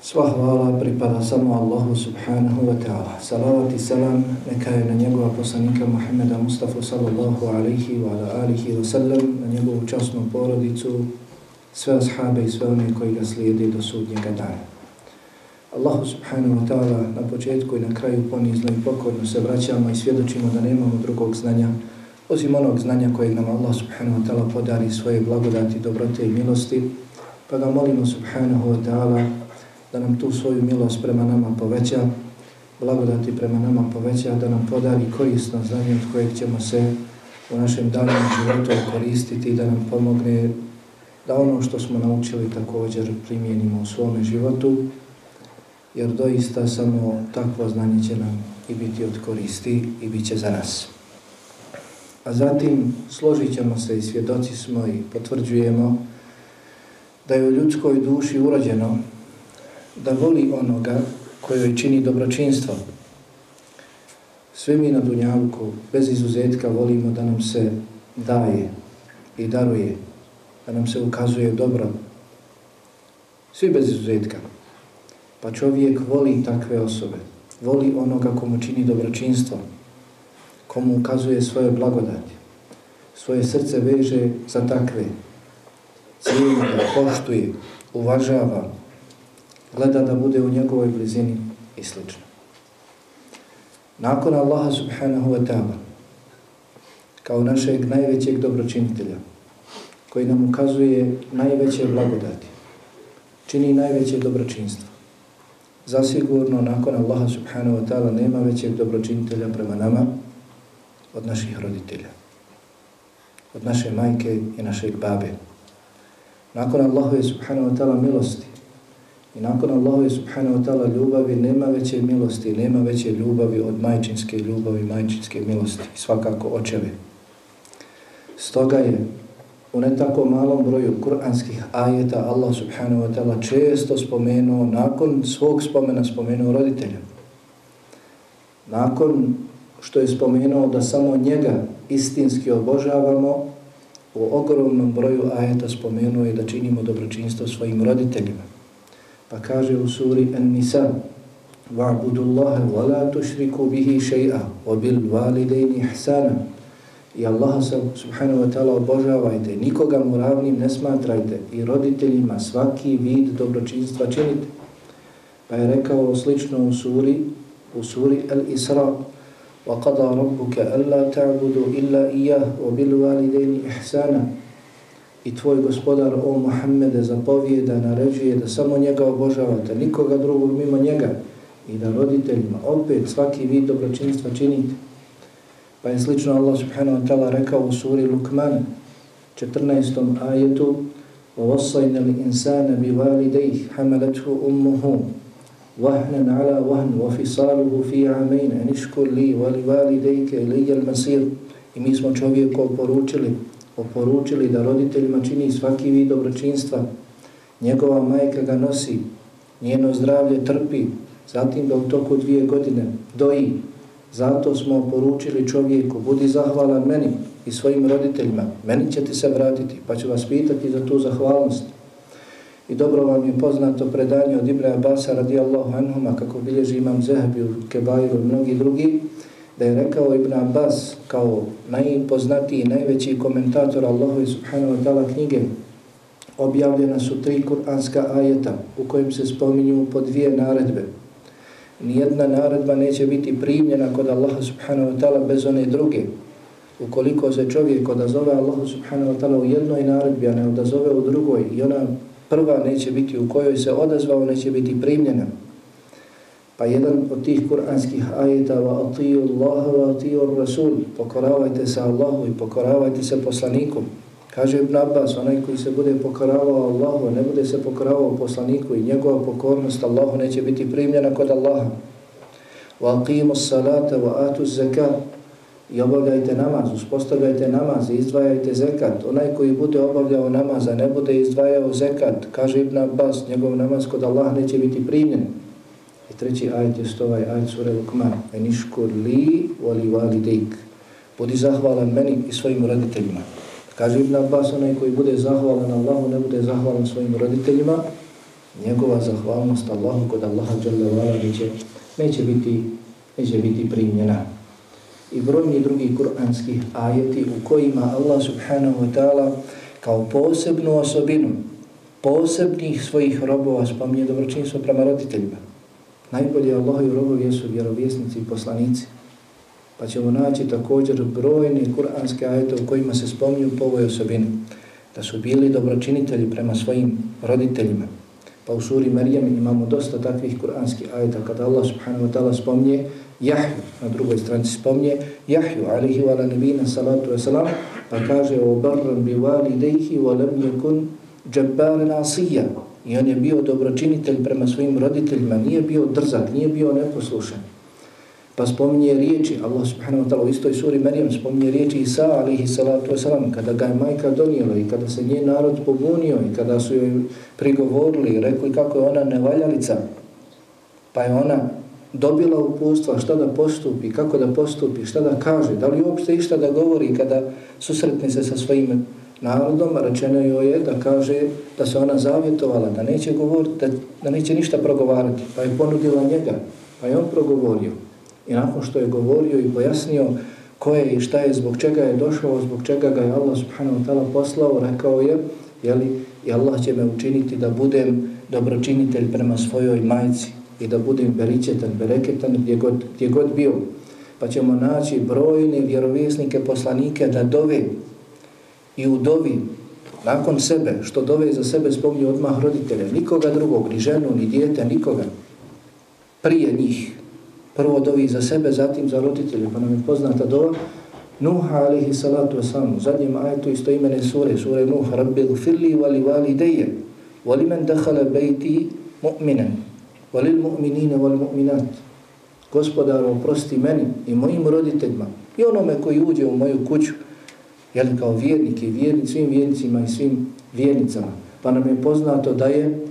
Sva hvala pripada samo Allahu subhanahu wa ta'ala. Salavat i salam neka je na njegova poslanika Muhammeda Mustafa sallallahu alaihi wa ala alihi wa sallam, na njegovu časnu porodicu, sve ashabe i sve one koji ga slijede do sudnjega dana. Allahu subhanahu wa ta'ala na početku i na kraju ponizno i pokorno se vraćamo i svjedočimo da nemamo drugog znanja osim onog znanja kojeg nam Allah subhanahu wa ta'ala podari svoje blagodati, dobrote i milosti, pa ga molimo subhanahu wa ta'ala da nam tu svoju milost prema nama poveća, blagodati prema nama poveća, da nam podari korisno znanje od kojeg ćemo se u našem danom životu koristiti, da nam pomogne da ono što smo naučili također primijenimo u svome životu, jer doista samo takvo znanje će nam i biti od koristi i bit će za nas. A zatim složit ćemo se i svjedoci smo i potvrđujemo da je u ljudskoj duši urađeno da voli onoga kojoj čini dobročinstvo. Sve mi na Dunjavku bez izuzetka volimo da nam se daje i daruje, da nam se ukazuje dobro. Svi bez izuzetka. Pa čovjek voli takve osobe. Voli onoga komu čini dobročinstvo, komu ukazuje svoje blagodati. Svoje srce veže za takve. Cijeli poštuje, uvažava, gleda da bude u njegovoj blizini i sl. Nakon Allaha subhanahu wa ta'ala, kao našeg najvećeg dobročinitelja, koji nam ukazuje najveće blagodati, čini najveće dobročinstvo, zasigurno nakon Allaha subhanahu wa ta'ala nema većeg dobročinitelja prema nama od naših roditelja, od naše majke i našeg babe. Nakon Allahove subhanahu wa ta'ala milosti, I nakon Allahove subhanahu wa ta'ala ljubavi nema veće milosti, nema veće ljubavi od majčinske ljubavi, majčinske milosti, svakako očeve. Stoga je u ne tako malom broju kuranskih ajeta Allah subhanahu wa ta'ala često spomenuo, nakon svog spomena spomenuo roditelja. Nakon što je spomenuo da samo njega istinski obožavamo, u ogromnom broju ajeta spomenuo je da činimo dobročinstvo svojim roditeljima. Pa kaže u suri An-Nisa وَعْبُدُ اللَّهَ وَلَا تُشْرِكُوا بِهِ شَيْئًا وَبِالْوَالِدَيْنِ إِحْسَانًا I Allah subhanahu wa ta'ala obožavajte, nikoga mu ravnim ne smatrajte i roditeljima svaki vid dobročinstva činite. Pa je rekao slično u suri, u suri Al-Isra وَقَضَى رَبُّكَ أَلَّا تَعْبُدُوا إِلَّا إِيَهُ وَبِالْوَالِدَيْنِ إِحْسَانًا i tvoj gospodar, o Muhammede, zapovije da naređuje da samo njega obožavate, nikoga drugog mimo njega i da roditeljima opet svaki vid dobročinstva činite. Pa je slično Allah subhanahu wa ta'ala rekao u suri Lukman 14. ajetu وَوَصَّيْنَ الْإِنسَانَ بِوَالِدَيْهِ حَمَلَتْهُ أُمُّهُ وَهْنًا عَلَى وَهْنُ وَفِصَالُهُ فِي عَمَيْنَ أَنِشْكُرْ لِي وَلِوَالِدَيْكَ إِلَيَّ الْمَسِيرُ I mi smo čovjeku poručili oporučili da roditeljima čini svaki vid dobročinstva. Njegova majka ga nosi, njeno zdravlje trpi, zatim ga u toku dvije godine doji. Zato smo poručili čovjeku, budi zahvalan meni i svojim roditeljima. Meni će ti se vratiti, pa ću vas pitati za tu zahvalnost. I dobro vam je poznato predanje od Ibra Abasa radijallahu anhuma, kako bilježi imam Zehebi u Kebairu i mnogi drugi, da je rekao Ibn Abbas kao najpoznatiji, najveći komentator Allahovi subhanahu wa ta'ala knjige, objavljena su tri kuranska ajeta u kojim se spominju po dvije naredbe. Nijedna naredba neće biti primljena kod Allaha subhanahu wa ta'ala bez one druge. Ukoliko se čovjek odazove Allahu subhanahu wa ta'ala u jednoj naredbi, a ne odazove u drugoj, i ona prva neće biti u kojoj se odazvao, neće biti primljena. Pa jedan od tih kuranskih ajeta va atiju Allah wa atiju Rasul pokoravajte se Allahu i pokoravajte se poslaniku. Kaže Ibn Abbas, onaj koji se bude pokoravao Allahu, ne bude se pokoravao poslaniku i njegova pokornost Allahu neće biti primljena kod Allaha. Wa aqimu salata wa atu zakat i obavljajte namaz, uspostavljajte namaz i izdvajajte zekat. Onaj koji bude obavljao namaz, a ne bude izdvajao zekat, kaže Ibn Abbas, njegov namaz kod Allaha neće biti primljen. I treći ajet je stovaj ajet sura Lukman. Eniškur li vali validik. Budi zahvalan meni i svojim roditeljima. Kaže Ibn Abbas, onaj koji bude zahvalan Allahu, ne bude zahvalan svojim roditeljima, njegova zahvalnost Allahu kod Allaha neće, neće, biti, neće biti primljena i brojni drugi kuranski ajeti u kojima Allah subhanahu wa ta'ala kao posebnu osobinu posebnih svojih robova spominje dobročinstvo prema roditeljima. Najbolji Allah i robovi jesu vjerovjesnici i poslanici. Pa ćemo naći također brojni kuranske ajete u kojima se spominju po ovoj osobini. Da su bili dobročinitelji prema svojim roditeljima. Pa u suri Marijem imamo dosta takvih kuranskih ajeta kada Allah subhanahu wa ta'ala spominje Jahju, na drugoj stranici spomnje, Jahju, alihi wa nabina salatu wasalam, pa kaže o barran bi walidejhi wa lam yakun džabbaran asija. I on je bio dobročinitelj prema svojim roditeljima, nije bio drzak, nije bio neposlušan. Pa spominje riječi, Allah subhanahu wa ta'ala u istoj suri Marijam spominje riječi Isa alihi salatu wasalam, kada ga je majka donijela i kada se njen narod pobunio i kada su joj prigovorili i rekli kako je ona nevaljalica, pa je ona dobila upustva šta da postupi, kako da postupi, šta da kaže, da li uopšte išta da govori kada susretne se sa svojim narodom, rečeno joj je da kaže da se ona zavjetovala, da neće govoriti, da, da neće ništa progovarati, pa je ponudila njega, pa je on progovorio. I nakon što je govorio i pojasnio ko je i šta je, zbog čega je došao, zbog čega ga je Allah subhanahu wa ta'ala poslao, rekao je, jeli, i Allah će me učiniti da budem dobročinitelj prema svojoj majci, i da budem beričetan, bereketan gdje god, gdje god bio. Pa ćemo naći brojne vjerovjesnike, poslanike da dove i u dovi nakon sebe, što dove za sebe spomnju odmah roditelje, nikoga drugog, ni ženu, ni dijete, nikoga. Prije njih. Prvo dovi za sebe, zatim za roditelje. Pa nam je poznata dova Nuh alihi salatu wasalam. U zadnjem ajetu isto imene sure, sure Nuh, Rabbi gfirli vali vali deje, vali men dehala bejti mu'minen. Valil mu'minine wal mu'minat. Gospodaru, oprosti meni i mojim roditeljima i onome koji uđe u moju kuću, jel kao vjernik i vjernik, svim vjernicima i svim vjernicama. Pa nam je poznato da je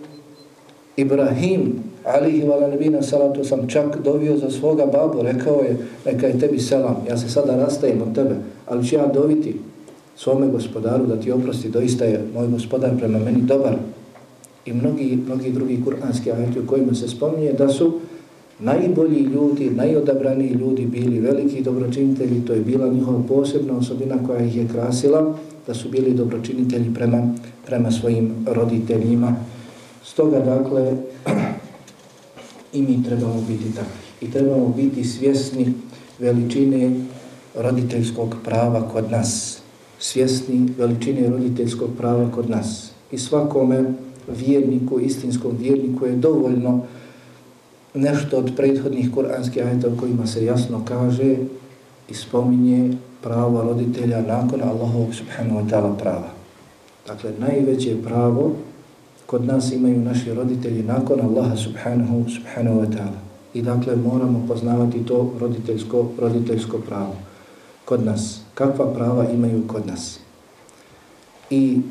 Ibrahim, alihi vala nebina salatu sam čak dovio za svoga babu, rekao je, neka je tebi selam, ja se sada rastajem od tebe, ali ću ja doviti svome gospodaru da ti oprosti, doista je moj gospodar prema meni dobar, i mnogi, mnogi drugi kuranski ajeti u kojima se spominje da su najbolji ljudi, najodabrani ljudi bili veliki dobročinitelji, to je bila njihova posebna osobina koja ih je krasila, da su bili dobročinitelji prema, prema svojim roditeljima. Stoga, dakle, i mi trebamo biti takvi. I trebamo biti svjesni veličine roditeljskog prava kod nas. Svjesni veličine roditeljskog prava kod nas. I svakome vjerniku, istinskom vjerniku je dovoljno nešto od prethodnih kuranskih ajeta u kojima se jasno kaže i spominje pravo roditelja nakon Allahovog subhanahu wa ta'ala prava. Dakle, najveće pravo kod nas imaju naši roditelji nakon Allaha subhanahu, subhanahu wa ta'ala. I dakle, moramo poznavati to roditeljsko, roditeljsko pravo kod nas. Kakva prava imaju kod nas. I,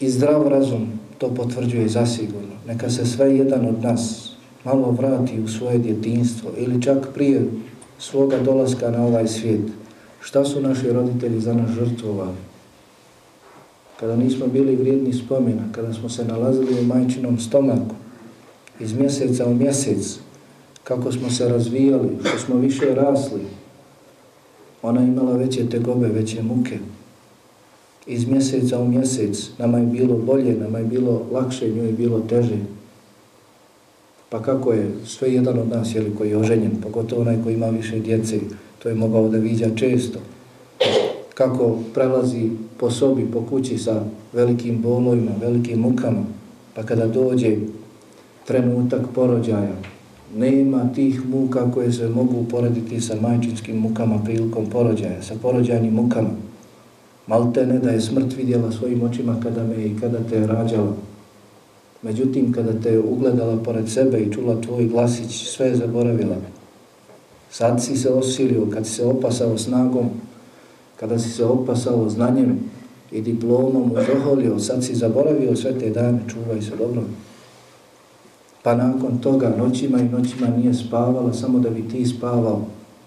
i zdrav razum to potvrđuje zasigurno. Neka se sve jedan od nas malo vrati u svoje djetinstvo ili čak prije svoga dolaska na ovaj svijet. Šta su naši roditelji za nas žrtvovali? Kada nismo bili vrijedni spomena, kada smo se nalazili u majčinom stomaku, iz mjeseca u mjesec, kako smo se razvijali, što smo više rasli, ona imala veće tegobe, veće muke, iz mjeseca u mjesec, nama je bilo bolje, nama je bilo lakše, njoj je bilo teže. Pa kako je sve jedan od nas, jeli, koji je oženjen, pogotovo onaj koji ima više djece, to je mogao da viđa često, kako prelazi po sobi, po kući sa velikim bolovima, velikim mukama, pa kada dođe trenutak porođaja, nema tih muka koje se mogu uporediti sa majčinskim mukama prilikom porođaja, sa porođajnim mukama maltene da je smrt vidjela svojim očima kada me i kada te je rađala. Međutim, kada te je ugledala pored sebe i čula tvoj glasić, sve je zaboravila. Sad si se osilio, kad si se opasao snagom kada si se opasao znanjem i diplomom uzoholio, sad si zaboravio sve te dane, čuvaj se dobro. Pa nakon toga noćima i noćima nije spavala samo da bi ti spavao,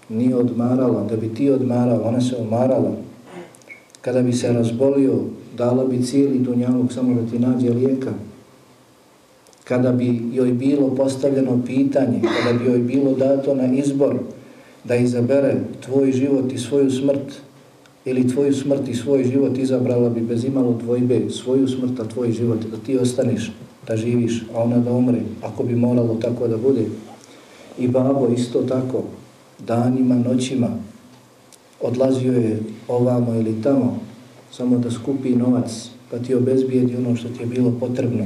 nije odmarala, da bi ti odmarao, ona se omarala. Kada bi se razbolio, dala bi cijeli dunjaluk samo da ti nađe lijeka. Kada bi joj bilo postavljeno pitanje, kada bi joj bilo dato na izbor da izabere tvoj život i svoju smrt, ili tvoju smrt i svoj život izabrala bi bez imalo dvojbe, svoju smrt, a tvoj život, da ti ostaniš, da živiš, a ona da umre, ako bi moralo tako da bude. I babo isto tako, danima, noćima, odlazio je ovamo ili tamo, samo da skupi novac, pa ti obezbijedi ono što ti je bilo potrebno,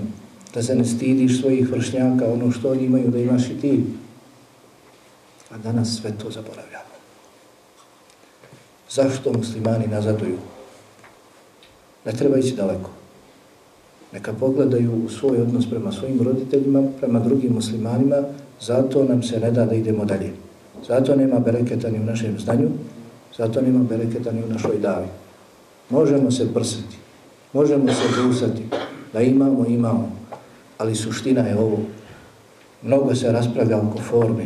da se ne stidiš svojih vršnjaka, ono što oni imaju da imaš i ti. A danas sve to zaboravljamo. Zašto muslimani nazaduju? Ne treba ići daleko. Neka pogledaju u svoj odnos prema svojim roditeljima, prema drugim muslimanima, zato nam se ne da da idemo dalje. Zato nema bereketa ni u našem znanju, zato nema bereketa ni u našoj davi. Možemo se prsati, možemo se brusati, da imamo, imamo, ali suština je ovo. Mnogo se raspravlja oko forme,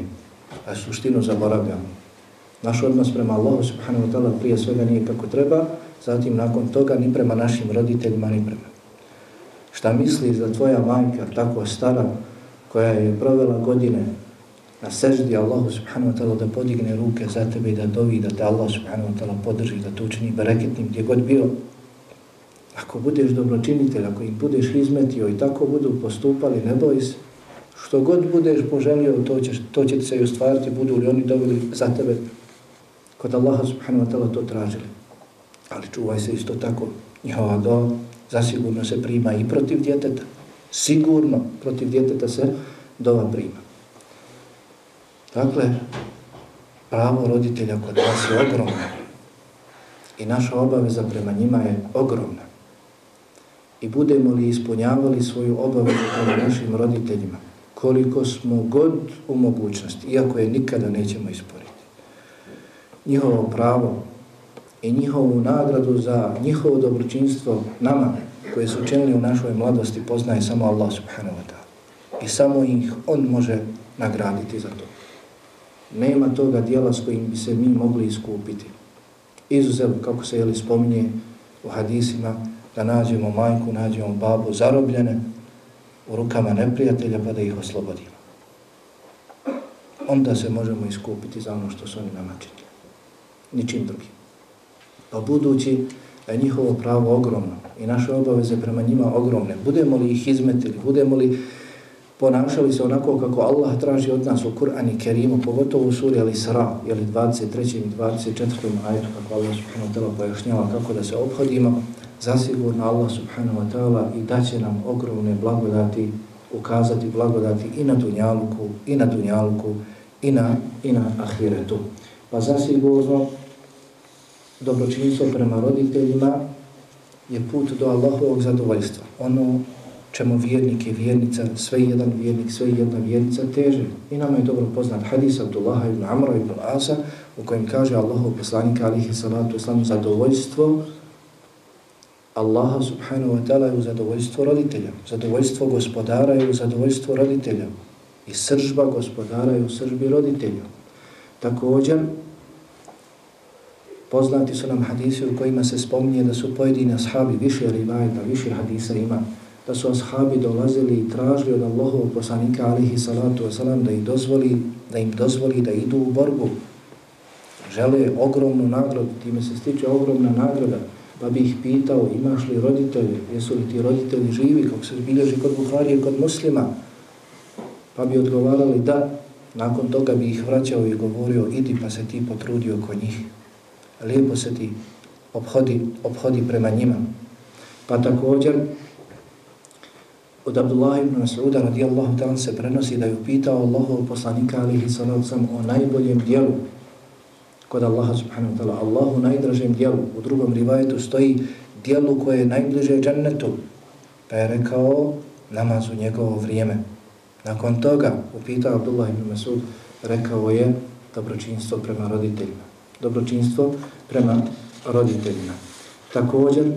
a suštinu zaboravljamo. Naš odnos prema Allahu subhanahu wa ta'ala prije svega nije kako treba, zatim nakon toga ni prema našim roditeljima, ni prema. Šta misliš za tvoja majka, tako stara, koja je provela godine na seždi Allahu subhanahu wa ta'ala da podigne ruke za tebe i da dovi da te Allah subhanahu wa ta'ala podrži, da to učini bereketnim gdje god bio. Ako budeš dobročinitelj, ako im budeš izmetio i tako budu postupali, ne boj se. Što god budeš poželio, to će, to će se i ostvariti, budu li oni dobili za tebe kod Allaha subhanahu wa ta'ala to tražili. Ali čuvaj se isto tako, njihova do zasigurno se prima i protiv djeteta. Sigurno protiv djeteta se dova prima. Dakle, pravo roditelja kod nas je ogromno i naša obaveza prema njima je ogromna. I budemo li ispunjavali svoju obavezu prema našim roditeljima, koliko smo god u mogućnosti, iako je nikada nećemo isporiti. njihovo pravo i njihovu nagradu za njihovo dobročinstvo nama koje su učinili u našoj mladosti poznaje samo Allah subhanahu wa ta'ala. I samo ih On može nagraditi za to. Nema toga dijela s kojim bi se mi mogli iskupiti. Izuzev, kako se jeli spominje u hadisima, da nađemo majku, nađemo babu zarobljene u rukama neprijatelja pa da ih oslobodimo. Onda se možemo iskupiti za ono što su oni nama činili ničim drugim. Pa budući da je njihovo pravo ogromno i naše obaveze prema njima ogromne, budemo li ih izmetili, budemo li ponašali se onako kako Allah traži od nas u Kur'an i Kerimu, pogotovo u suri Al-Isra, jeli 23. i 24. ajetu, kako Allah subhanahu wa ta'ala pojašnjava kako da se obhodimo, zasigurno Allah subhanahu wa ta'ala i daće nam ogromne blagodati, ukazati blagodati i na dunjaluku, i na dunjaluku, i na, i na ahiretu. Pa zasigurno dobročinstvo prema roditeljima je put do Allahovog zadovoljstva. Ono čemu vjernik i vjernica, sve jedan vjernik, sve jedna vjernica teže. I nama je dobro poznat hadis Abdullaha ibn Amra ibn Asa u kojem kaže Allahov poslanika alihi salatu islamu zadovoljstvo Allaha subhanahu wa ta'ala je u zadovoljstvo roditelja. Zadovoljstvo gospodara je u zadovoljstvo roditelja. I sržba gospodara je u sržbi roditelja. Također, Poznati su nam hadisi u kojima se spominje da su pojedini ashabi više rivajta, više hadisa ima, da su ashabi dolazili i tražili od Allahovog poslanika alihi salatu wasalam da, ih dozvoli, da im dozvoli da idu u borbu. Žele ogromnu nagradu, time se stiče ogromna nagrada, pa bi ih pitao imaš li roditelje, jesu li ti roditelji živi, kako se bilježi kod Buharije, kod muslima, pa bi odgovarali da, nakon toga bi ih vraćao i govorio idi pa se ti potrudio oko njih. Lijepo se ti obhodi, obhodi prema njima. Pa također, od Abdullah ibn Mas'uda radijallahu ta'ala se prenosi da je upitao Allahov poslanika alihi sallam o najboljem dijelu kod Allaha subhanahu wa ta'ala. Allahu najdražem dijelu. U drugom rivajetu stoji dijelu koje je najbliže džennetu. Pa je rekao namaz u njegovo vrijeme. Nakon toga upitao Abdullah ibn Mas'ud rekao je dobročinstvo prema roditeljima dobročinstvo prema roditeljima. Također,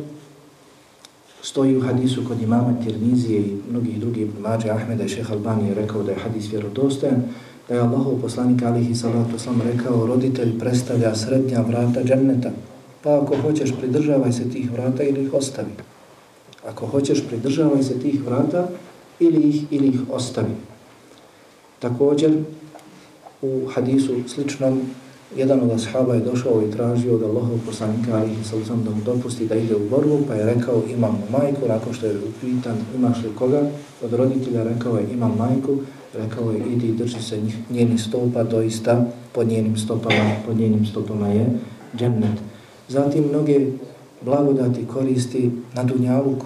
stoji u hadisu kod imama Tirmizije i mnogih drugih mađe Ahmeda i šeha Albanije rekao da je hadis vjerodostojan, da je Allahov poslanik alihi salatu sam rekao roditelj predstavlja srednja vrata dženneta, pa ako hoćeš pridržavaj se tih vrata ili ih ostavi. Ako hoćeš pridržavaj se tih vrata ili ih, ili ih ostavi. Također u hadisu sličnom jedan od ashaba je došao i tražio od Allahov poslanika alihi sallam da mu dopusti da ide u borbu, pa je rekao imam majku, nakon što je upitan imaš li koga, od roditelja rekao je imam majku, rekao je idi drži se njih, njeni stopa, doista pod njenim stopama, pod njenim stopama je džennet. Zatim mnoge blagodati koristi na dunjavuku,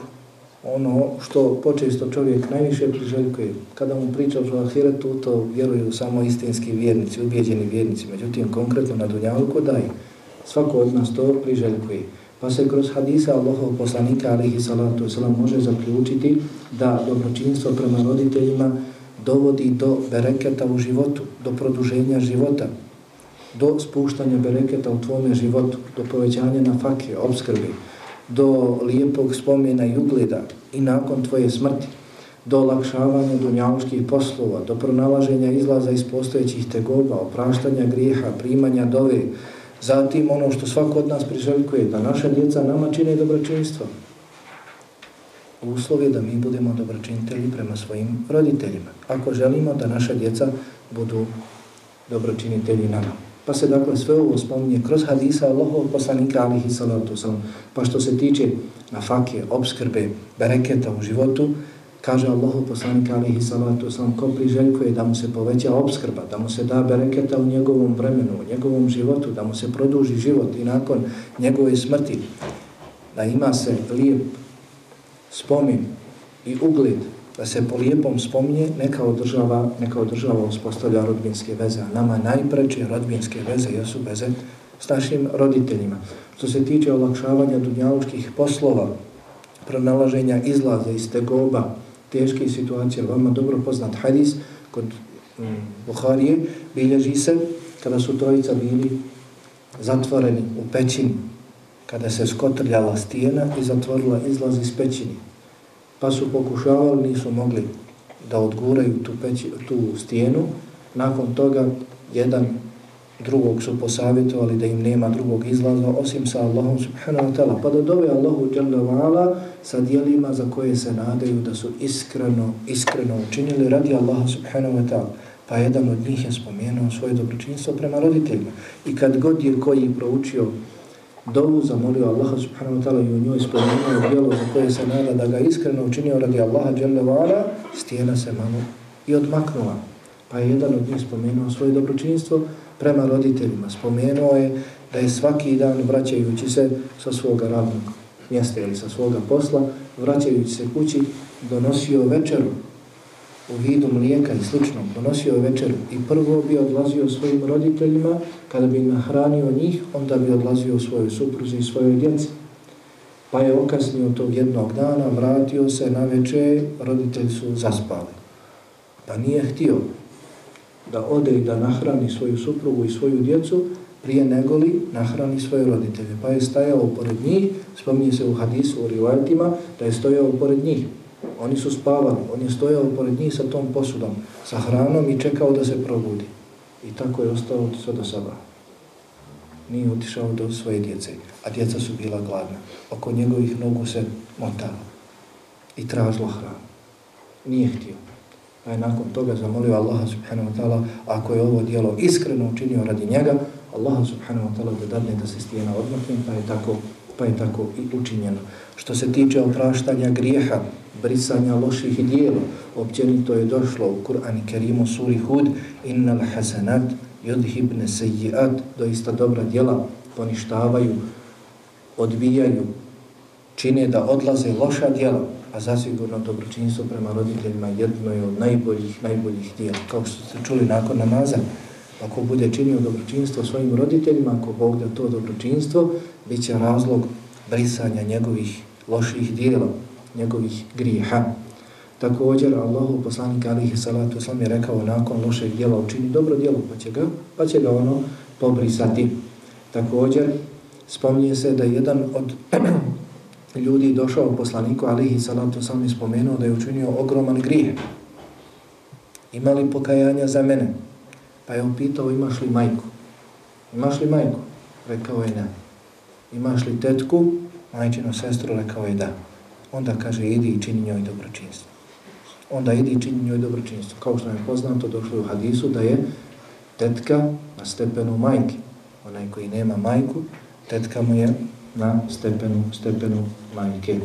ono što počesto čovjek najviše priželjkuje. Kada mu priča o ahiretu, to vjeruju samo istinski vjernici, ubjeđeni vjernici. Međutim, konkretno na dunjavuku daj. Svako od nas to priželjkuje. Pa se kroz hadisa Allahov poslanika, alihi salatu wasalam, može zaključiti da dobročinstvo prema roditeljima dovodi do bereketa u životu, do produženja života, do spuštanja bereketa u tvome životu, do povećanja na fakije, obskrbi, do lijepog spomena i ugleda i nakon tvoje smrti, do olakšavanja dunjavskih poslova, do pronalaženja izlaza iz postojećih tegoba, opraštanja grijeha, primanja dove, zatim ono što svako od nas priželjkuje, da naša djeca nama čine dobročinstvo. Uslov je da mi budemo dobročinitelji prema svojim roditeljima. Ako želimo da naša djeca budu dobročinitelji nama. Pa se dakle sve ovo spominje kroz hadisa Allahov poslanika alihi salatu salam. Pa što se tiče na fakije, obskrbe, bereketa u životu, kaže Allahov poslanika alihi salatu salam, ko priželjkuje da mu se poveća obskrba, da mu se da bereketa u njegovom vremenu, u njegovom životu, da mu se produži život i nakon njegove smrti, da ima se lijep spomin i ugled da se po lijepom spominje, neka održava, neka održava uspostavlja rodbinske veze. A Nama najpreče rodbinske veze jesu veze s našim roditeljima. Što se tiče olakšavanja dunjaluških poslova, pronalaženja izlaza iz tegoba, teške situacije, vama dobro poznat hadis kod mm, Buharije, bilježi se kada su trojica bili zatvoreni u pećini, kada se skotrljala stijena i zatvorila izlaz iz pećini pa su pokušavali, nisu mogli da odguraju tu, peći, tu stijenu. Nakon toga jedan drugog su posavjetovali da im nema drugog izlaza osim sa Allahom subhanahu wa ta'ala. Pa da dove Allahu jalla wa ala sa dijelima za koje se nadaju da su iskreno, iskreno učinili radi Allaha subhanahu wa ta'ala. Pa jedan od njih je spomenuo svoje dobročinstvo prema roditeljima. I kad god je koji proučio dovu zamolio Allaha subhanahu wa ta'ala i u njoj spomenuo djelo za koje se nada da ga iskreno učinio radi Allaha dželle vara, stijena se malo i odmaknula. Pa je jedan od njih spomenuo svoje dobročinstvo prema roditeljima. Spomenuo je da je svaki dan vraćajući se sa svoga radnog mjesta ili sa svoga posla, vraćajući se kući, donosio večeru u vidu mlijeka i slično, donosio je večer i prvo bi odlazio svojim roditeljima, kada bi nahranio njih, onda bi odlazio svojoj supruzi i svojoj djeci. Pa je okasnio tog jednog dana, vratio se na večer, roditelji su zaspali. Pa nije htio da ode i da nahrani svoju suprugu i svoju djecu, prije negoli nahrani svoje roditelje. Pa je stajao pored njih, spominje se u hadisu u rivajetima, da je stojao pored njih. Oni su spavali, on je stojao pored njih sa tom posudom, sa hranom i čekao da se probudi. I tako je ostao sve do sada. Nije utišao do svoje djece, a djeca su bila gladna. Oko njegovih nogu se motalo i tražilo hranu. Nije htio. Pa je nakon toga zamolio Allaha subhanahu wa ta'ala, ako je ovo dijelo iskreno učinio radi njega, Allaha subhanahu wa ta'ala da dadne da se stijena odmakne, pa je tako, pa je tako i učinjeno. Što se tiče opraštanja grijeha, brisanja loših dijela. Općenito je došlo u Kur'an i Kerimu suri Hud innal hasanat yudhibne sejiat doista dobra djela poništavaju, odbijaju, čine da odlaze loša djela, a zasigurno dobročinstvo prema roditeljima jedno je od najboljih, najboljih djela. Kao što ste čuli nakon namaza, ako bude činio dobročinstvo svojim roditeljima, ako Bog da to dobročinstvo, bit će razlog brisanja njegovih loših dijela njegovih grijeha. Također, Allahu poslanik alihi salatu islam je rekao nakon lošeg dijela učini dobro dijelo, pa će ga, pa će ga ono pobrisati. Također, Spominje se da jedan od ljudi došao poslaniku alihi salatu islam i spomenuo da je učinio ogroman grije. Ima li pokajanja za mene? Pa je upitao imaš li majku? Imaš li majku? Rekao je ne. Imaš li tetku? Majčinu sestru? Rekao je da. Onda kaže idi i čini njoj dobročinstvo. Onda idi i čini njoj dobročinstvo. Kao što je poznato, došlo u hadisu da je tetka na stepenu majke. Onaj koji nema majku, tetka mu je na stepenu, stepenu majke.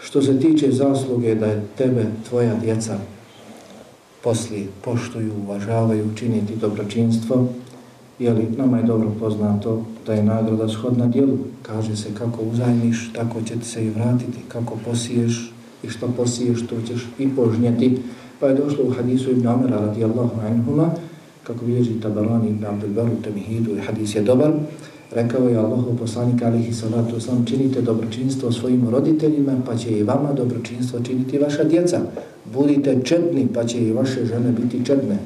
Što se tiče zasluge da je tebe, tvoja djeca, poslije poštuju, uvažavaju, činiti dobročinstvo, jeli, nama je dobro poznato da je nagrada shodna dijelu. Kaže se kako uzajmiš, tako će ti se i vratiti, kako posiješ i što posiješ, to ćeš i požnjeti. Pa je došlo u hadisu Ibn Amira radijallahu anhuma, kako bilježi Tabarani Ibn Abdelbaru, Temihidu i hadis je dobar, rekao je Allahu poslanik alihi salatu oslam, činite dobročinstvo svojim roditeljima, pa će i vama dobročinstvo činiti vaša djeca. Budite četni, pa će i vaše žene biti čedne.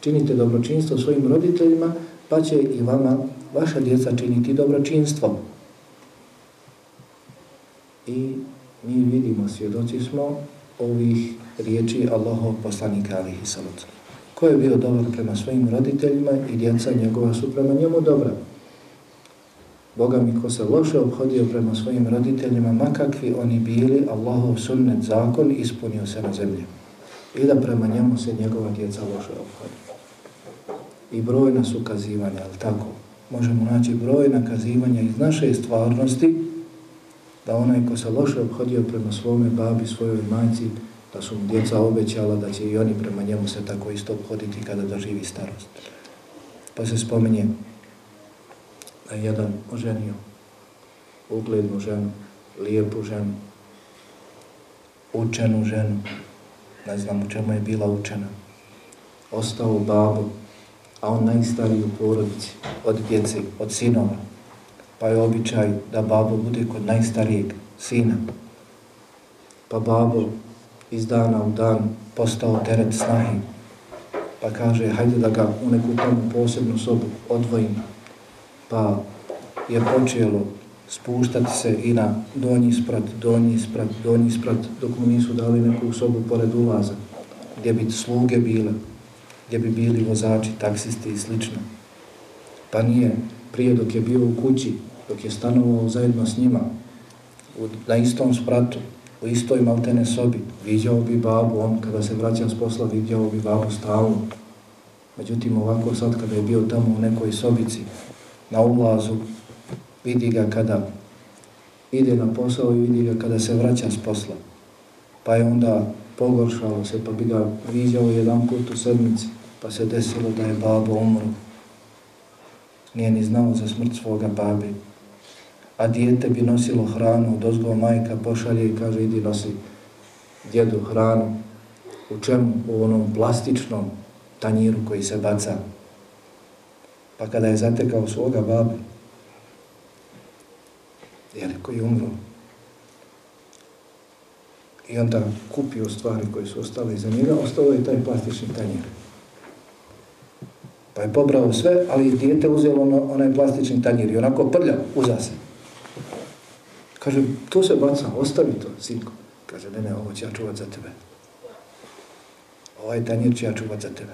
Činite dobročinstvo svojim roditeljima, pa će i vama vaša djeca činiti dobročinstvo. I mi vidimo, svjedoci smo ovih riječi Allahov poslanika alihi salatu. Ko je bio dobar prema svojim roditeljima i djeca njegova su prema njemu dobra. Boga mi ko se loše obhodio prema svojim roditeljima, makakvi oni bili, Allahov sunnet zakon ispunio se na zemlji. I da prema njemu se njegova djeca loše obhodio. I brojna su kazivanja, ali tako? Možemo naći brojna kazivanja iz naše stvarnosti, da onaj ko se loše obhodio prema svome babi, svojoj majci, da su mu djeca obećala da će i oni prema njemu se tako isto obhoditi kada doživi starost. Pa se spominje da je jedan oženio uglednu ženu, lijepu ženu, učenu ženu, ne znam u čemu je bila učena, ostao babu, a on najstariji u porodici, od djece, od sinova, pa je običaj da babo bude kod najstarijeg sina, pa babo iz dana u dan postao teret snahi, pa kaže, hajde da ga u neku tomu posebnu sobu odvojim, pa je počelo spuštati se i na donji sprat, donji sprat, donji sprat, dok mu nisu dali neku sobu pored ulaza, gdje bi sluge bile, gdje bi bili vozači, taksisti i slično. Pa nije prije dok je bio u kući, dok je stanovao zajedno s njima, u, na istom spratu, u istoj maltene sobi, viđao bi babu, on kada se vraća s posla, viđao bi babu stalno. Međutim, ovako sad kada je bio tamo u nekoj sobici, na ulazu, vidi ga kada ide na posao i vidi ga kada se vraća s posla. Pa je onda pogoršalo se, pa bi ga viđao jedan put u sedmici, pa se desilo da je babo umro. Nije ni znao za smrt svoga babi. A dijete bi nosilo hranu, dozgo majka pošalje i kaže idi nosi djedu hranu. U čemu? U onom plastičnom tanjiru koji se baca Pa kada je zatekao svoga babu, jer koji je umro, i onda kupio stvari koje su ostale iza njega, ostao je taj plastični tanjir. Pa je pobrao sve, ali dijete uzelo ono, onaj plastični tanjir i onako prlja, uza se. Kaže, to se baca, ostavi to, sinko. Kaže, ne, ne, ovo ću ja čuvat za tebe. Ovaj tanjir ću ja čuvat za tebe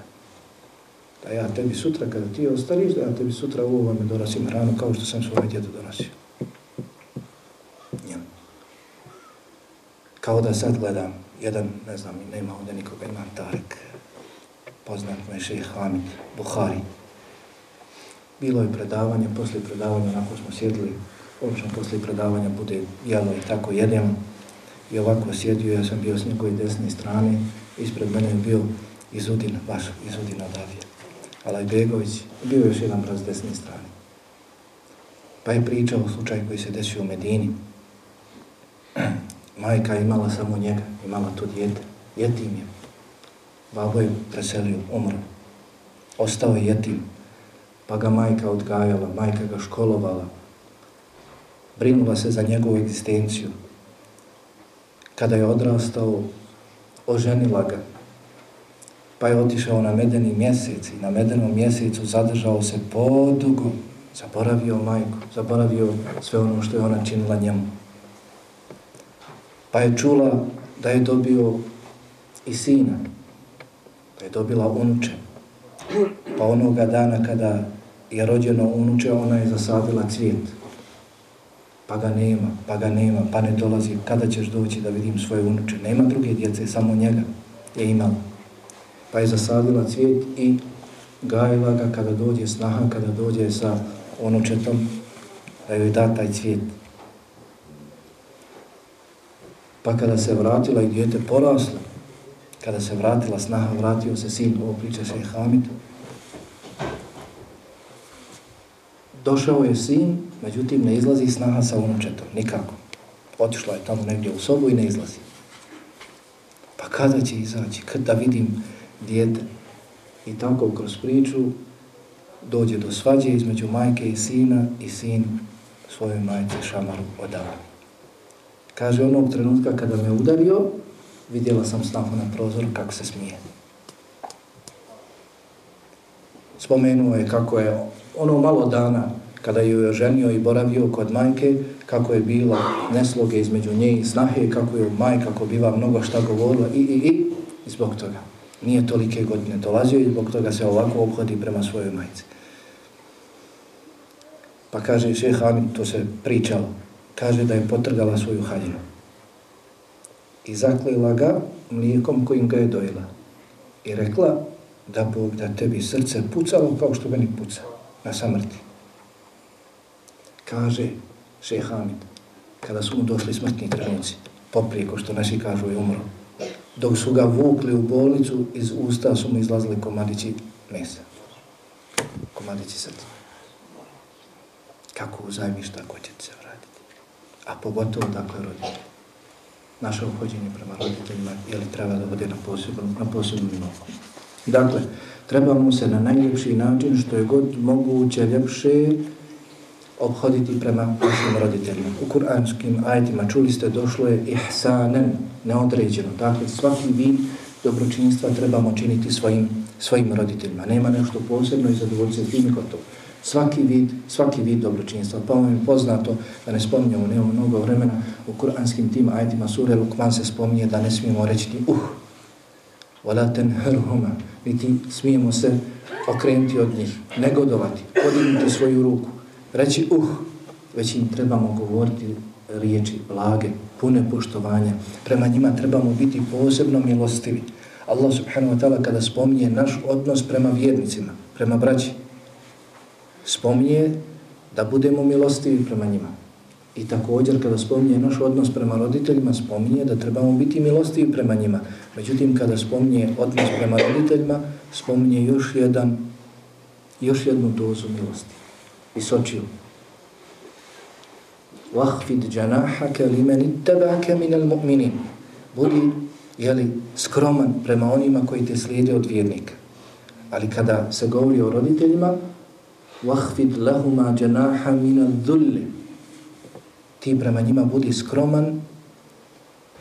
da ja tebi sutra kada ti ostariš, da ja tebi sutra u ovome donosim hranu kao što sam svoj djedu donosio. Ja. Kao da sad gledam, jedan, ne znam, nema ovdje nikoga, ima Tarek, poznat me je Hamid, Buhari. Bilo je predavanje, poslije predavanja, onako smo sjedili, obično poslije predavanja bude jelo i tako jedemo. I ovako sjedio, ja sam bio s njegove desne strane, ispred mene je bio Izudin, baš Izudin odavije. Alaj Begović, bio još jedan brat s desne strane. Pa je pričao o slučaju koji se desio u Medini. Majka imala samo njega, imala to djete. Jetim je. Babo je preselio, umro. Ostao je jetim. Pa ga majka odgajala, majka ga školovala. Brinula se za njegovu egzistenciju. Kada je odrastao, oženila ga, pa je otišao na medeni mjesec i na medenom mjesecu zadržao se podugo Zaboravio majku, zaboravio sve ono što je ona činila njemu. Pa je čula da je dobio i sina, da je dobila unuče. Pa onoga dana kada je rođeno unuče, ona je zasadila cvijet. Pa ga nema, pa ga nema, pa ne dolazi. Kada ćeš doći da vidim svoje unuče? Nema druge djece, samo njega je imala. Pa je zasadila cvijet i gajila ga kada dođe snaha, kada dođe sa onučetom, da joj da taj cvijet. Pa kada se vratila i djete poraslo, kada se vratila snaha, vratio se sin, ovo priča še Hamid, došao je sin, međutim ne izlazi snaha sa unučetom, nikako. Otišla je tamo negdje u sobu i ne izlazi. Pa kada će izaći, kad da vidim djete? I tako kroz priču dođe do svađe između majke i sina i sin svojoj majci Šamaru odavljaju. Kaže, onog trenutka kada me udario, vidjela sam snafu na prozoru kako se smije. Spomenuo je kako je ono malo dana kada ju je ženio i boravio kod majke, kako je bila nesloge između nje i snahe, kako je majka, kako biva mnogo šta govorila i, i, i, i zbog toga. Nije tolike godine dolazio i zbog toga se ovako obhodi prema svojoj majci. Pa kaže šeha to se pričalo, kaže da je potrgala svoju haljinu i zaklila ga mlijekom kojim ga je dojela. I rekla da Bog da tebi srce pucalo kao što meni puca na samrti. Kaže šeh Hamid, kada su mu došli smrtni trenuci, poprijeko što naši kažu je umro, dok su ga vukli u bolnicu, iz usta su mu izlazili komadići mesa. Komadići srca. Kako uzajmiš, tako će se vratiti. A pogotovo dakle roditelji naše obhođenje prema roditeljima ili treba da bude na posebnom, na posebnom nivou. Dakle, trebamo se na najljepši način što je god moguće ljepše obhoditi prema našim roditeljima. U kuranskim ajetima čuli ste došlo je ihsanen, neodređeno. Dakle, svaki vid dobročinstva trebamo činiti svojim, svojim roditeljima. Nema nešto posebno i zadovoljstvo s tim i gotovo svaki vid, svaki vid dobročinstva. Pa vam je poznato, da ne spominjamo, nema mnogo vremena, u kuranskim tim ajitima sure Lukman se spominje da ne smijemo reći uh, wala tenherhuma, niti smijemo se okrenuti od njih, negodovati, podignuti svoju ruku, reći uh, već im trebamo govoriti riječi blage, pune poštovanja. Prema njima trebamo biti posebno milostivi. Allah subhanahu wa ta'ala kada spominje naš odnos prema vjernicima, prema braći, spominje da budemo milostivi prema njima. I također kada spominje naš odnos prema roditeljima, spominje da trebamo biti milostivi prema njima. Međutim, kada spominje odnos prema roditeljima, spominje još jedan, još jednu dozu milosti. Visočiju. Vahfid džanahaka li meni tebake minel mu'minin. Budi, jeli, skroman prema onima koji te slijede od vjernika. Ali kada se govori o roditeljima, وَحْفِدْ لَهُمَا جَنَاحَ مِنَ الذُّلِّ Ti prema njima budi skroman,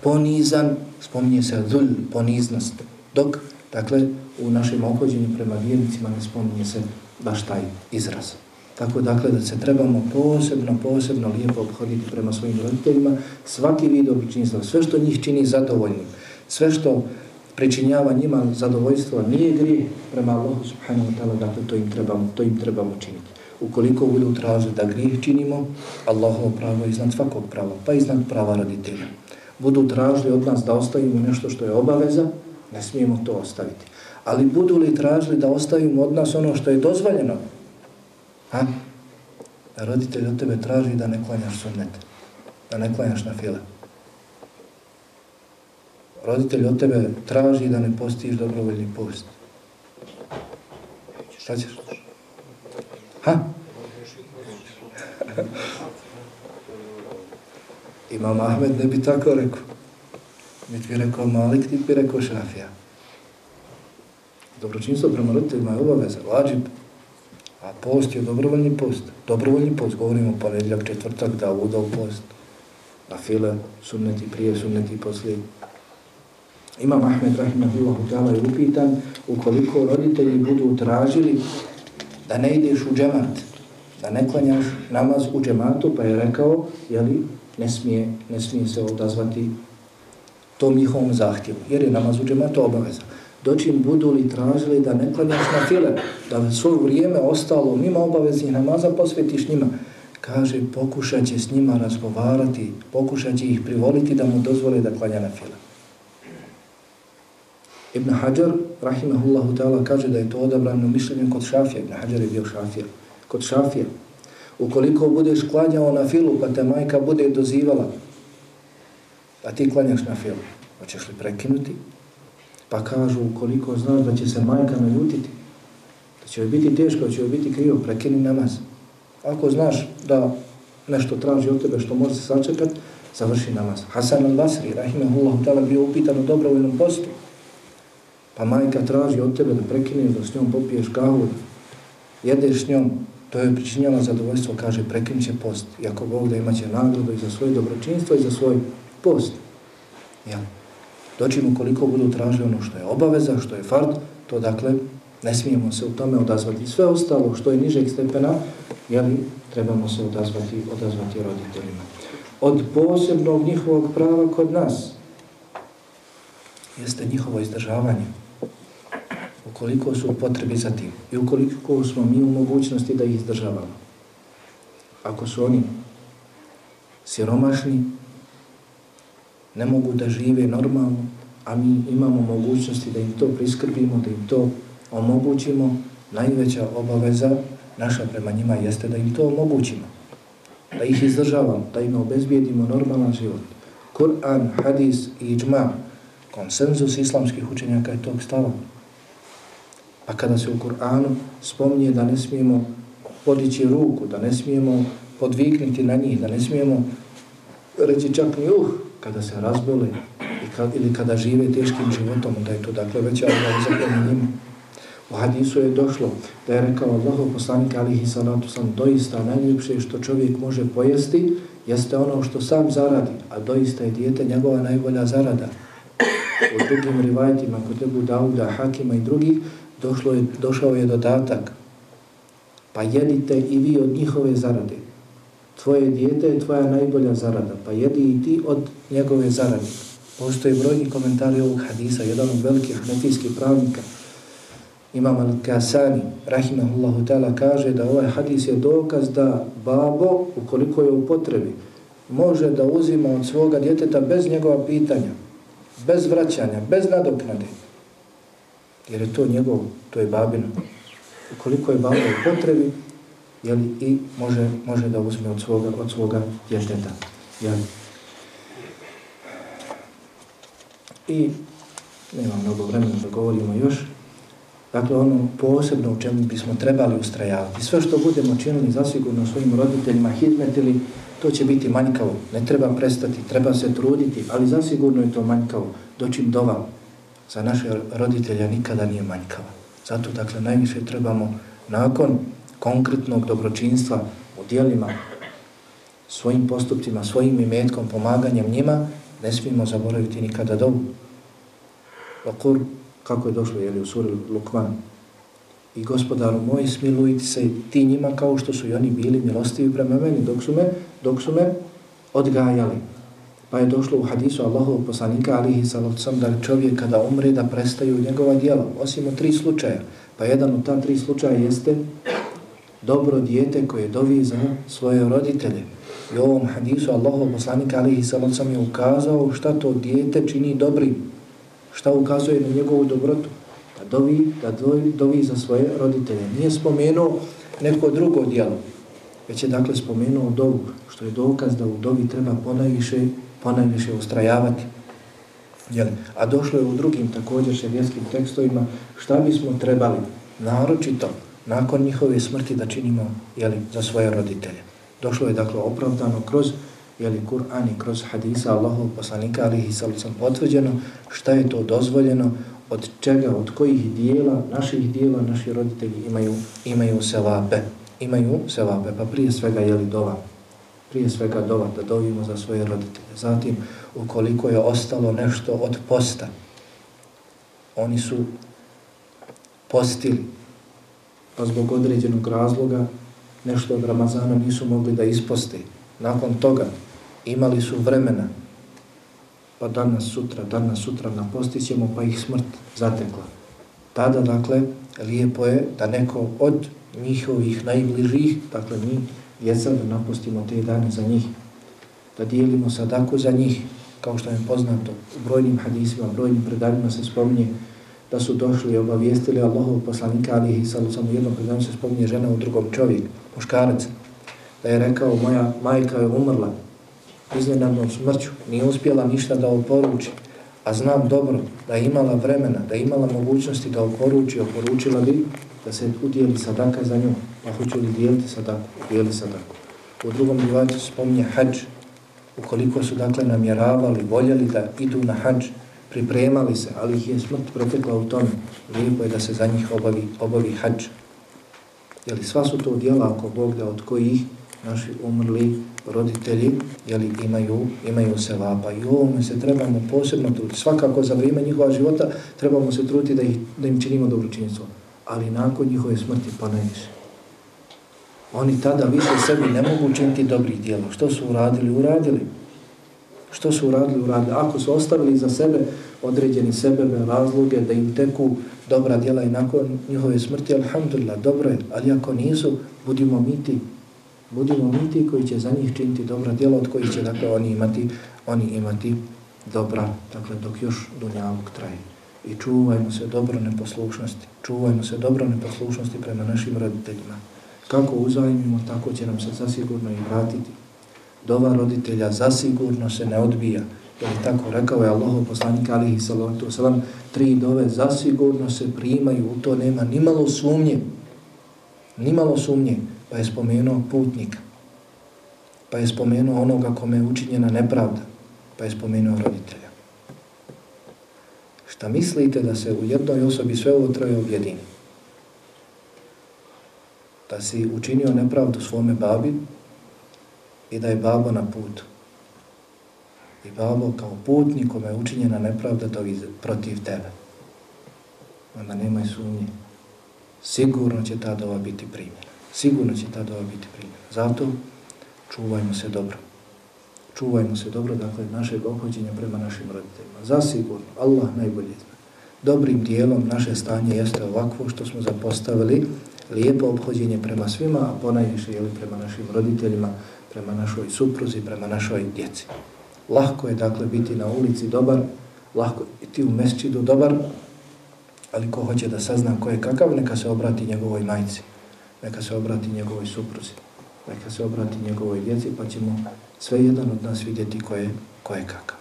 ponizan, spominje se dhul, poniznost. Dok, dakle, u našem ohođenju prema vjernicima ne spominje se baš taj izraz. Tako dakle da se trebamo posebno, posebno lijepo obhoditi prema svojim roditeljima, svaki vid običinstva, sve što njih čini zadovoljnim, sve što pričinjava njima zadovoljstvo, nije grije prema Allahu subhanahu wa ta'ala, dakle to im trebamo, to im trebamo činiti. Ukoliko budu tražili da grijeh činimo, Allahovo pravo je iznad svakog prava, pa iznad prava roditelja. Budu tražili od nas da ostavimo nešto što je obaveza, ne smijemo to ostaviti. Ali budu li tražili da ostavimo od nas ono što je dozvoljeno, ha? roditelj od tebe traži da ne klanjaš sunnet, da ne klanjaš na file roditelj od tebe traži da ne postiš dobrovoljni post. Šta ćeš? Ha? Imam Ahmed ne bi tako rekao. Mi bi rekao Malik, ti bi rekao Šafija. Dobročinstvo prema roditeljima je obaveza, lađib. A post je dobrovoljni post. Dobrovoljni post, govorimo ponedljak, četvrtak, da udao post. Na file, sunneti prije, sunneti poslije. Imam Ahmed Rahimahullahu ta'ala je upitan ukoliko roditelji budu tražili da ne ideš u džemat, da ne klanjaš namaz u džematu, pa je rekao, jeli, ne smije, ne smije se odazvati tom njihovom zahtjevu, jer je namaz u džematu obaveza. Dočim budu li tražili da ne klanjaš na file, da svoje vrijeme ostalo mimo obaveznih namaza, posvetiš njima. Kaže, pokušat će s njima razgovarati, pokušat će ih privoliti da mu dozvole da klanja na file. Ibn Hajar, rahimahullahu ta'ala, kaže da je to odabrano mišljenje kod šafija. Ibn Hajar je bio šafija. Kod šafija. Ukoliko budeš klanjao na filu, pa te majka bude dozivala, a ti klanjaš na filu, hoćeš li prekinuti? Pa kažu, ukoliko znaš da će se majka naljutiti, da će joj biti teško, da će joj biti krivo, prekini namaz. Ako znaš da nešto traži od tebe što može se sačekat, završi namaz. Hasan al-Basri, rahimahullahu ta'ala, bio upitan u dobrovoljnom postu. Pa majka traži od tebe da prekineš, da s njom popiješ kahu, jedeš s njom, to je pričinjala zadovoljstvo, kaže, prekinit će post. I ako Bog da imaće nagradu i za svoje dobročinstvo i za svoj post. Ja. Doći mu koliko budu tražili ono što je obaveza, što je fard, to dakle, ne smijemo se u tome odazvati. Sve ostalo što je nižeg stepena, jeli, trebamo se odazvati, odazvati roditeljima. Od posebnog njihovog prava kod nas jeste njihovo izdržavanje ukoliko su u potrebi za tim i ukoliko smo mi u mogućnosti da ih izdržavamo. Ako su oni siromašni, ne mogu da žive normalno, a mi imamo mogućnosti da im to priskrbimo, da im to omogućimo, najveća obaveza naša prema njima jeste da im to omogućimo, da ih izdržavamo, da im obezbijedimo normalan život. Kur'an, hadis i iđma, konsenzus islamskih učenjaka je tog stava. A kada se u Kur'anu spomnije da ne smijemo podići ruku, da ne smijemo podviknuti na njih, da ne smijemo reći čak ni uh, kada se razbole i kad, ili kada žive teškim životom, da je to dakle već obaveza prema njima. U hadisu je došlo da je rekao Allahov poslanik alihi salatu sam doista najljepše što čovjek može pojesti jeste ono što sam zaradi, a doista je dijete njegova najbolja zarada. U drugim rivajtima kod Ebu Dauda, Hakima i drugih došlo je, došao je dodatak pa jedite i vi od njihove zarade. Tvoje dijete je tvoja najbolja zarada, pa jedi i ti od njegove zarade. Postoje brojni komentari ovog hadisa, jedan od velikih hanefijskih pravnika, Imam Al-Kasani, rahimahullahu ta'ala, kaže da ovaj hadis je dokaz da babo, ukoliko je u potrebi, može da uzima od svoga djeteta bez njegova pitanja, bez vraćanja, bez nadoknade. Jer je to njegov, to je babino. Ukoliko je babo u potrebi, jeli, i može, može da uzme od svoga, od svoga djeteta. Jeli. I nema mnogo vremena da govorimo još. Dakle, ono posebno u čemu bismo trebali ustrajavati. Sve što budemo činili zasigurno svojim roditeljima, hizmetili, to će biti manjkavo. Ne treba prestati, treba se truditi, ali zasigurno je to manjkavo. Dočim do vam, za naše roditelja nikada nije manjkava. Zato, dakle, najviše trebamo nakon konkretnog dobročinstva u dijelima, svojim postupcima, svojim imetkom, pomaganjem njima, ne smijemo zaboraviti nikada dobu. Vakur, kako je došlo jeli, u suri Lukman. I gospodaru moj, smilujte se ti njima kao što su i oni bili milostivi prema meni dok su me, dok su me odgajali. Pa je došlo u hadisu Allahovog poslanika alihi salavcom da čovjek kada umre da prestaju njegova djela, osim u tri slučaja. Pa jedan od ta tri slučaja jeste dobro dijete koje dovi za svoje roditelje. I u ovom hadisu Allahov poslanika alihi salavcom je ukazao šta to dijete čini dobrim. Šta ukazuje na njegovu dobrotu? Da dovi, da dovi, dovi za svoje roditelje. Nije spomenuo neko drugo djelo, već je dakle spomenuo dovu, što je dokaz da u dovi treba ponajviše ponajviše ustrajavati. Jel? A došlo je u drugim također šedijenskim tekstovima šta bismo trebali naročito nakon njihove smrti da činimo jeli, za svoje roditelje. Došlo je dakle opravdano kroz jeli, Kur'an i kroz hadisa Allahov poslanika alihi salicom potvrđeno šta je to dozvoljeno od čega, od kojih dijela, naših dijela, naši roditelji imaju, imaju sevape. Imaju sevape, pa prije svega jeli dova prije svega dova, da dovimo za svoje roditelje. Zatim, ukoliko je ostalo nešto od posta, oni su postili, pa zbog određenog razloga nešto od Ramazana nisu mogli da isposte. Nakon toga imali su vremena, pa danas sutra, danas sutra napostit postićemo, pa ih smrt zatekla. Tada, dakle, lijepo je da neko od njihovih najbližih, dakle mi, jesam da napustimo te dane za njih, da dijelimo sadaku za njih, kao što je poznato u brojnim hadisima, brojnim predanjima se spominje da su došli i obavijestili Allahov poslanika alihi salu samo jednom predanju se spominje žena u drugom čovjek, muškarac, da je rekao moja majka je umrla iznenadnom smrću, nije uspjela ništa da oporuči, a znam dobro da je imala vremena, da je imala mogućnosti da oporuči, oporučila bi da se udijeli sadaka za nju, pa hoću li dijeliti sadaku, Udijeli sadaku. U drugom divatu spominje hađ, ukoliko su dakle namjeravali, voljeli da idu na hađ, pripremali se, ali ih je smrt protekla u tome, lijepo je da se za njih obavi, obavi hađ. Jeli sva su to dijela ako Bog da od kojih naši umrli roditelji jeli, imaju, imaju se vapa. I ovome se trebamo posebno truditi. Svakako za vrijeme njihova života trebamo se truditi da, ih, da im činimo dobročinstvo. Ali nakon njihove smrti pa najviše. Oni tada više sebi ne mogu činiti dobrih dijela. Što su uradili? Uradili. Što su uradili? Uradili. Ako su ostavili za sebe određeni sebebe, razloge, da im teku dobra djela i nakon njihove smrti, alhamdulillah, dobro je. Ali ako nisu, budimo mi ti. Budimo mi ti koji će za njih činiti dobra dijela od kojih će dakle, oni imati oni imati dobra, dakle, dok još dunjavog traje. I čuvajmo se dobro neposlušnosti. Čuvajmo se dobro neposlušnosti prema našim roditeljima. Kako uzajmimo, tako će nam se zasigurno i vratiti. Dova roditelja zasigurno se ne odbija. Jer tako rekao je Allah poslanik alihi salatu wasalam, tri dove zasigurno se primaju, u to nema nimalo sumnje. nimalo sumnje. Pa je spomenuo putnika. Pa je spomenuo onoga kome je učinjena nepravda. Pa je spomenuo roditelja. Šta mislite da se u jednoj osobi sve ovo troje objedini? da si učinio nepravdu svome babi i da je babo na putu. I babo kao putnik kome je učinjena nepravda da protiv tebe. Onda nemaj sumnje. Sigurno će ta dova biti primjena. Sigurno će ta dova biti primjena. Zato čuvajmo se dobro. Čuvajmo se dobro, dakle, našeg obhođenja prema našim roditeljima. Zasigurno, Allah najbolje zna. Dobrim dijelom naše stanje jeste ovakvo što smo zapostavili lijepo obhođenje prema svima, a ponajviše je prema našim roditeljima, prema našoj supruzi, prema našoj djeci. Lahko je dakle biti na ulici dobar, lahko je biti u mesčidu dobar, ali ko hoće da sazna ko je kakav, neka se obrati njegovoj majci, neka se obrati njegovoj supruzi, neka se obrati njegovoj djeci, pa ćemo sve jedan od nas vidjeti ko je, ko je kakav.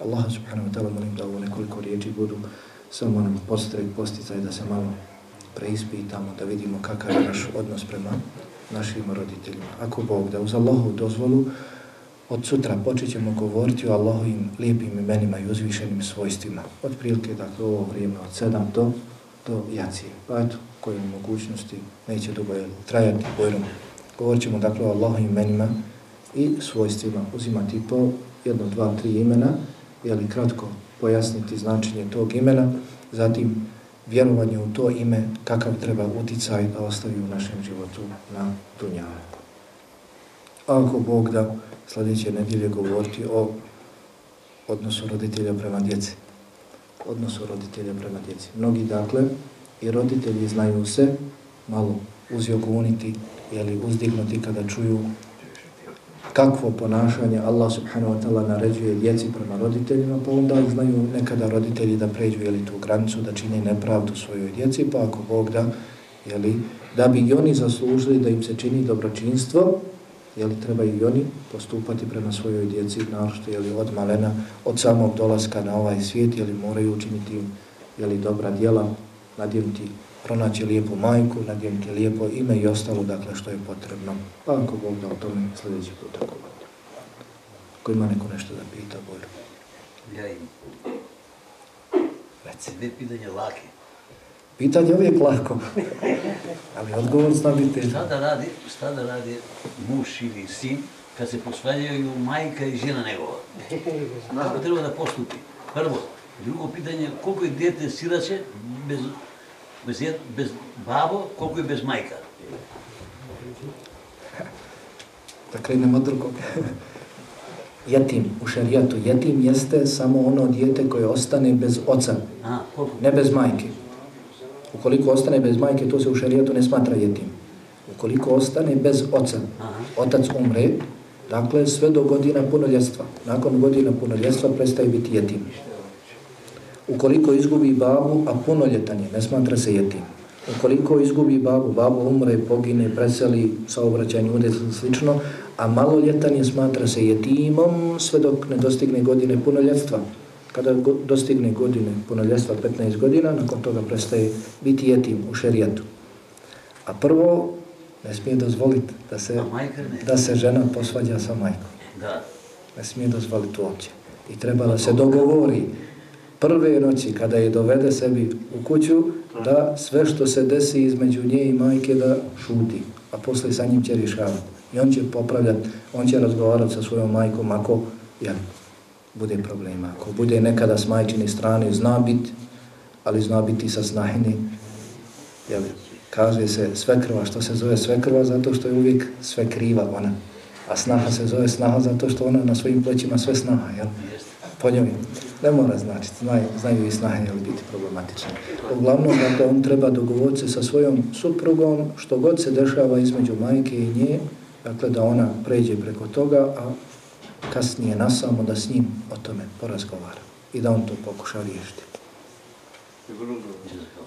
Allah subhanahu wa ta'ala molim da ovo nekoliko riječi budu samo nam postrek, posticaj da se malo preispitamo, da vidimo kakav je naš odnos prema našim roditeljima. Ako Bog da uz Allahu dozvolu, od sutra počet ćemo govoriti o Allahovim lijepim imenima i uzvišenim svojstvima. Od prilike, dakle, ovo vrijeme od 7 do, do jacije. Pa eto, koje mogućnosti neće dugo trajati bojrom. Govorit ćemo, dakle, o Allahovim imenima i svojstvima. Uzimati po jedno, dva, tri imena, jeli kratko pojasniti značenje tog imena, zatim vjerovanje u to ime, kakav treba uticaj da ostavi u našem životu na dunjavu. Ako Bog da sljedeće nedjelje govoriti o odnosu roditelja prema djeci. Odnosu roditelja prema djeci. Mnogi, dakle, i roditelji znaju se malo uzjoguniti ili uzdignuti kada čuju kakvo ponašanje Allah subhanahu wa ta'ala naređuje djeci prema roditeljima, pa onda znaju nekada roditelji da pređu jeli, tu granicu, da čini nepravdu svojoj djeci, pa ako Bog da, jeli, da bi i oni zaslužili da im se čini dobročinstvo, jeli, treba i oni postupati prema svojoj djeci, našto jeli, od malena, od samog dolaska na ovaj svijet, jeli, moraju učiniti jeli, dobra djela, nadjenuti pronaći lijepu majku, nadjemiti lijepo ime i ostalo, dakle, što je potrebno. Pa ako Bog da o tome sljedeći put ako bude. Ako ima neko nešto da pita, Bojro. Ja im. Reci. Dve pitanje lake. Pitanje je uvijek lako. Ali odgovor zna biti težan. Šta da radi, šta da radi muž ili sin kad se posvaljaju majka i žena njegova? Kako treba da postupi? Prvo. Drugo pitanje, koliko je djete siraće bez bez, bez babo, koliko je bez majka. Dakle, nema drugog. Jetim u šarijatu. Jetim jeste samo ono dijete koje ostane bez oca, ne bez majke. Ukoliko ostane bez majke, to se u šarijatu ne smatra jetim. Ukoliko ostane bez oca, otac umre, dakle sve do godina punoljestva. Nakon godina punoljestva prestaje biti jetim. Ukoliko izgubi babu, a punoljetan je, ne smatra se jetim. Ukoliko izgubi babu, babu umre, pogine, preseli, saobraćanje, udec i slično, a maloljetan je smatra se jetimom sve dok ne dostigne godine punoljetstva. Kada dostigne godine punoljetstva 15 godina, nakon toga prestaje biti jetim u šerijatu. A prvo, ne smije dozvoliti da se, da se žena posvađa sa majkom. Ne smije dozvoliti uopće. I treba da se dogovori prve noći kada je dovede sebi u kuću, da sve što se desi između nje i majke da šuti, a posle sa njim će rješavati. I on će popravljati, on će razgovarati sa svojom majkom ako jel, bude problema. Ako bude nekada s majčine strane, zna biti, ali zna biti sa snahini. Jel, kaže se sve krva, što se zove sve krva, zato što je uvijek sve kriva ona. A snaha se zove snaha zato što ona na svojim plećima sve snaha. Jel? Po njoj ne mora značiti, znaju, znaju i snahe jel biti problematične. Uglavnom, dakle, on treba dogovoriti se sa svojom suprugom, što god se dešava između majke i nje, dakle da ona pređe preko toga, a kasnije nasamo da s njim o tome porazgovara i da on to pokuša riješiti. Hvala.